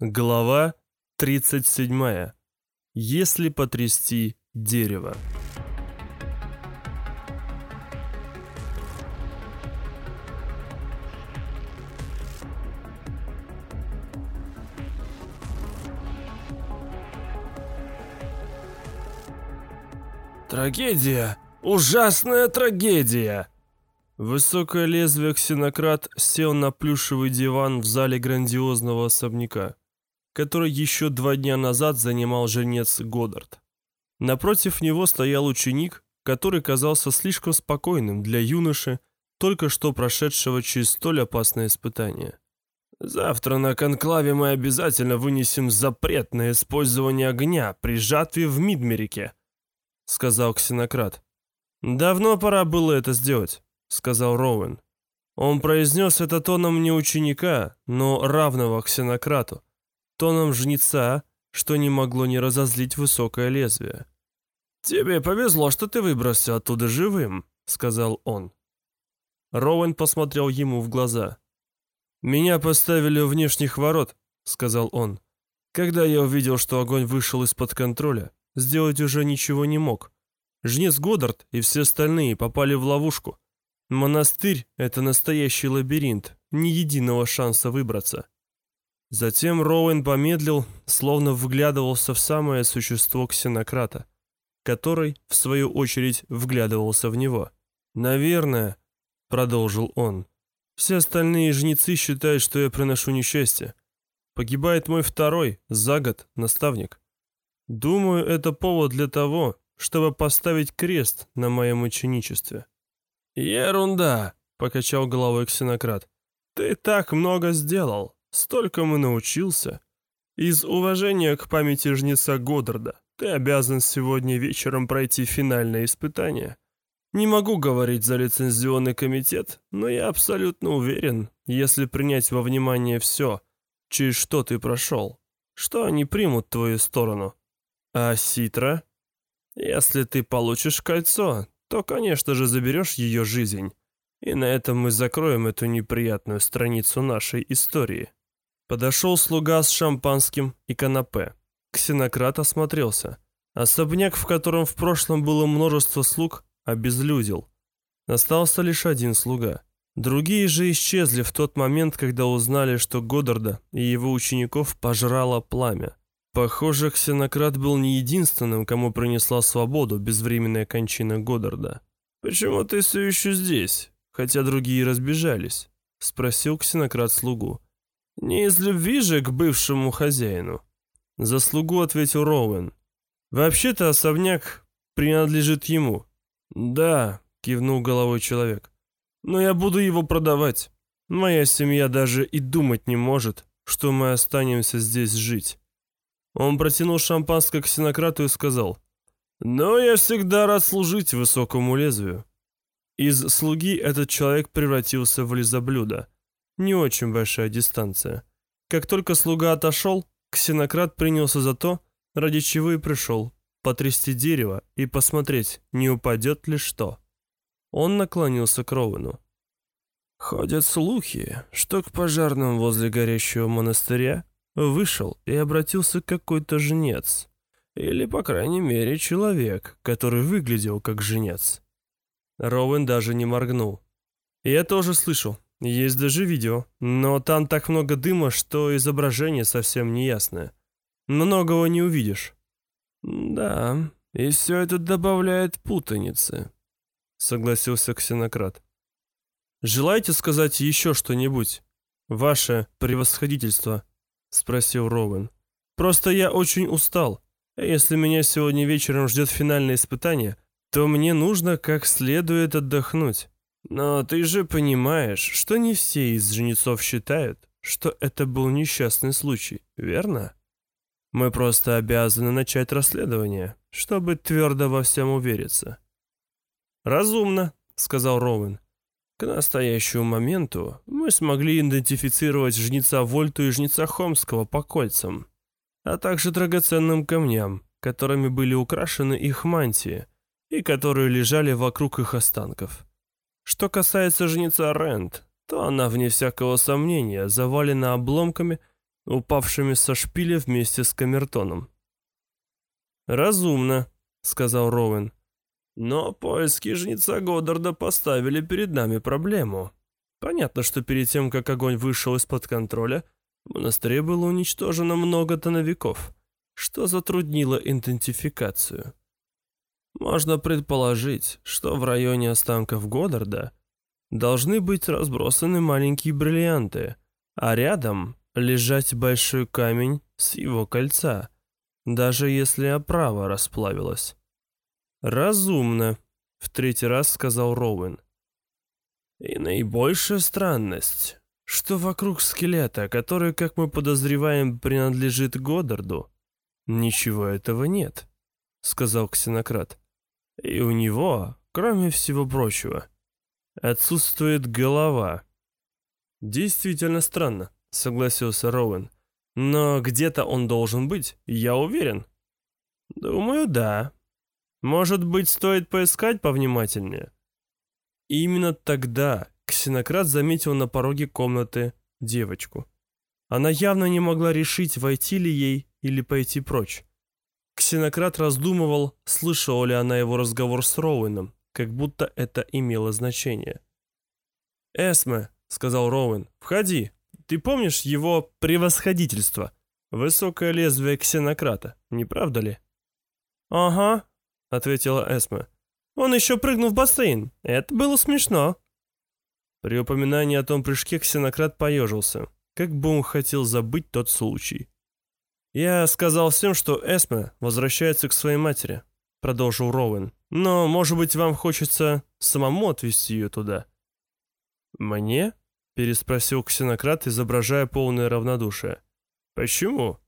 Глава 37. Если потрясти дерево. Трагедия! Ужасная трагедия! Высокое лезвие ксенократ сел на плюшевый диван в зале грандиозного особняка который еще два дня назад занимал женец Годдард. Напротив него стоял ученик, который казался слишком спокойным для юноши, только что прошедшего через столь опасное испытание. «Завтра на конклаве мы обязательно вынесем запрет на использование огня при жатве в Мидмерике», — сказал ксенократ. «Давно пора было это сделать», — сказал Роуэн. Он произнес это тоном не ученика, но равного ксенократу тоном жнеца, что не могло не разозлить высокое лезвие. «Тебе повезло, что ты выбрался оттуда живым», — сказал он. Роуэн посмотрел ему в глаза. «Меня поставили у внешних ворот», — сказал он. «Когда я увидел, что огонь вышел из-под контроля, сделать уже ничего не мог. Жнец Годдард и все остальные попали в ловушку. Монастырь — это настоящий лабиринт, ни единого шанса выбраться. Затем Роуэн помедлил, словно вглядывался в самое существо ксенократа, который, в свою очередь, вглядывался в него. «Наверное», — продолжил он, — «все остальные жнецы считают, что я приношу несчастье. Погибает мой второй, за год, наставник. Думаю, это повод для того, чтобы поставить крест на моем ученичестве». «Ерунда», — покачал головой ксенократ. «Ты так много сделал. Столькому научился. Из уважения к памяти жнеца Годдарда ты обязан сегодня вечером пройти финальное испытание. Не могу говорить за лицензионный комитет, но я абсолютно уверен, если принять во внимание все, через что ты прошел, что они примут твою сторону. А Ситра? Если ты получишь кольцо, то, конечно же, заберешь ее жизнь. И на этом мы закроем эту неприятную страницу нашей истории. Подошел слуга с шампанским и канапе. Ксенократ осмотрелся. Особняк, в котором в прошлом было множество слуг, обезлюдил. Остался лишь один слуга. Другие же исчезли в тот момент, когда узнали, что Годдарда и его учеников пожрало пламя. Похоже, Ксенократ был не единственным, кому принесла свободу безвременная кончина Годдарда. «Почему ты все еще здесь, хотя другие разбежались?» — спросил Ксенократ слугу. «Не из любви же к бывшему хозяину». За слугу ответил Роуэн. «Вообще-то особняк принадлежит ему». «Да», — кивнул головой человек. «Но я буду его продавать. Моя семья даже и думать не может, что мы останемся здесь жить». Он протянул шампанское к синократу и сказал, «Но я всегда рад служить высокому лезвию». Из слуги этот человек превратился в лизоблюдо. Не очень большая дистанция. Как только слуга отошел, ксенократ принялся за то, ради чего и пришел, потрясти дерево и посмотреть, не упадет ли что. Он наклонился к Роуэну. Ходят слухи, что к пожарным возле горящего монастыря вышел и обратился какой-то жнец. Или, по крайней мере, человек, который выглядел как жнец. Роуэн даже не моргнул. «Я тоже слышал», есть даже видео, но там так много дыма, что изображение совсем не ясное. Многого не увидишь. Да, и все это добавляет путаницы, согласился Ксенократ. Желаете сказать еще что-нибудь? Ваше превосходительство, спросил Роуэн. Просто я очень устал. Если меня сегодня вечером ждет финальное испытание, то мне нужно как следует отдохнуть. Но ты же понимаешь, что не все из жнецов считают, что это был несчастный случай, верно? Мы просто обязаны начать расследование, чтобы твердо во всем увериться. Разумно, сказал Роуэн. К настоящему моменту мы смогли идентифицировать жнеца Вольту и жнеца Хомского по кольцам, а также драгоценным камням, которыми были украшены их мантии и которые лежали вокруг их останков. Что касается жнеца Рент, то она, вне всякого сомнения, завалена обломками, упавшими со шпиля вместе с камертоном. «Разумно», — сказал Роуэн. «Но поиски жнеца Годдарда поставили перед нами проблему. Понятно, что перед тем, как огонь вышел из-под контроля, в монастыре было уничтожено много тоновиков, что затруднило идентификацию. Можно предположить, что в районе останков Годдарда должны быть разбросаны маленькие бриллианты, а рядом лежать большой камень с его кольца, даже если оправа расплавилась. «Разумно», — в третий раз сказал Роуэн. «И наибольшая странность, что вокруг скелета, который, как мы подозреваем, принадлежит Годдарду, ничего этого нет», — сказал Ксенократ. «И у него, кроме всего прочего, отсутствует голова». «Действительно странно», — согласился Роуэн. «Но где-то он должен быть, я уверен». «Думаю, да. Может быть, стоит поискать повнимательнее?» И именно тогда Ксенократ заметил на пороге комнаты девочку. Она явно не могла решить, войти ли ей или пойти прочь. Ксенократ раздумывал, слышала ли она его разговор с Роуэном, как будто это имело значение. «Эсме», — сказал Роуэн, — «входи. Ты помнишь его превосходительство? Высокое лезвие ксенократа, не правда ли?» «Ага», — ответила Эсме. «Он еще прыгнул в бассейн. Это было смешно». При упоминании о том прыжке ксенократ поежился, как бы он хотел забыть тот случай. «Я сказал всем, что Эсме возвращается к своей матери», — продолжил Роуэн. «Но, может быть, вам хочется самому отвезти ее туда?» «Мне?» переспросил ксенократ, изображая полное равнодушие. «Почему?»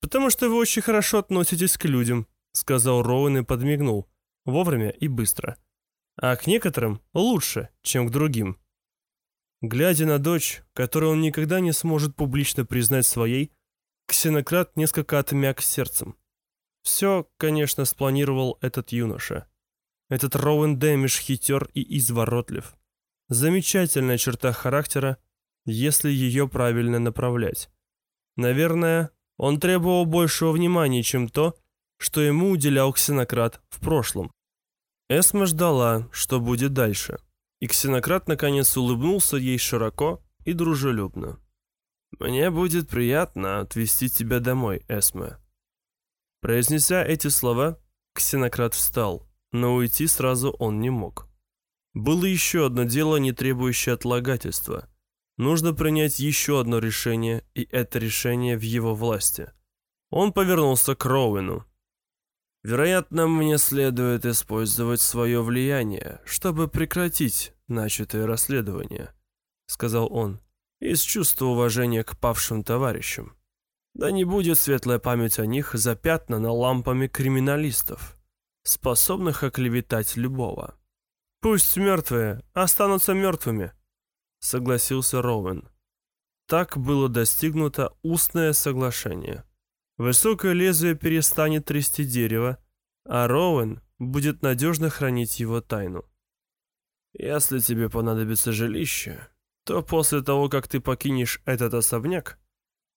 «Потому что вы очень хорошо относитесь к людям», сказал Роуэн и подмигнул. Вовремя и быстро. А к некоторым лучше, чем к другим. Глядя на дочь, которую он никогда не сможет публично признать своей, ксенократ несколько отмяк сердцем. Все, конечно, спланировал этот юноша. Этот Роуэн Дэмиш хитер и изворотлив. Замечательная черта характера, если ее правильно направлять. Наверное, он требовал большего внимания, чем то, что ему уделял ксенократ в прошлом. Эсма ждала, что будет дальше, и ксенократ наконец улыбнулся ей широко и дружелюбно. «Мне будет приятно отвезти тебя домой, Эсме». Произнеся эти слова, ксенократ встал, но уйти сразу он не мог. Было еще одно дело, не требующее отлагательства. Нужно принять еще одно решение, и это решение в его власти. Он повернулся к Роуэну. «Вероятно, мне следует использовать свое влияние, чтобы прекратить начатое расследование», — сказал он, из чувства уважения к павшим товарищам. «Да не будет светлая память о них запятнана лампами криминалистов, способных оклеветать любого». «Пусть мертвые останутся мертвыми», — согласился Роуэн. Так было достигнуто устное соглашение. Высокое лезвие перестанет трясти дерево, а Роуэн будет надежно хранить его тайну. «Если тебе понадобится жилище, то после того, как ты покинешь этот особняк,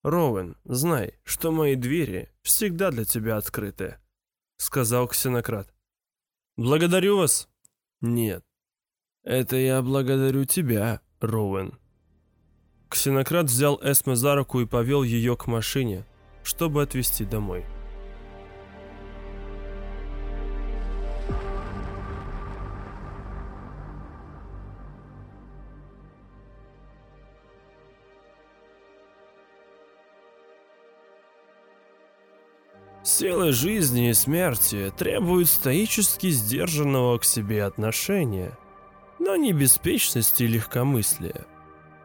Роуэн, знай, что мои двери всегда для тебя открыты», — сказал ксенократ. «Благодарю вас», «Нет. Это я благодарю тебя, Роуэн». Ксенократ взял Эсме за руку и повел ее к машине, чтобы отвезти домой. Силы жизни и смерти требуют стоически сдержанного к себе отношения, но не беспечности и легкомыслия.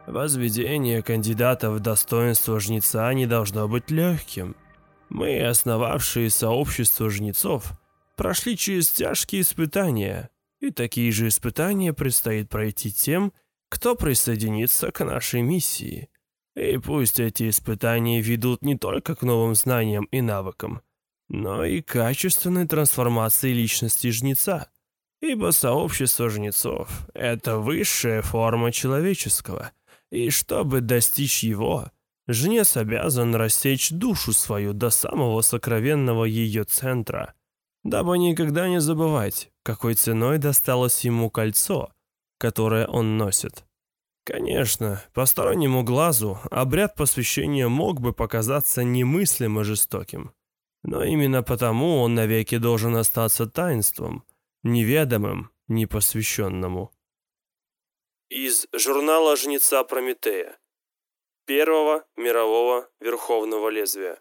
Возведение кандидата в достоинство жнеца не должно быть легким. Мы, основавшие сообщество жнецов, прошли через тяжкие испытания, и такие же испытания предстоит пройти тем, кто присоединится к нашей миссии. И пусть эти испытания ведут не только к новым знаниям и навыкам, но и качественной трансформации личности жнеца, ибо сообщество жнецов — это высшая форма человеческого, и чтобы достичь его, Жнец обязан рассечь душу свою до самого сокровенного ее центра, дабы никогда не забывать, какой ценой досталось ему кольцо, которое он носит. Конечно, постороннему глазу обряд посвящения мог бы показаться немыслимо жестоким, но именно потому он навеки должен остаться таинством, неведомым непосвященному. Из журнала «Жнеца Прометея» Первого мирового верховного лезвия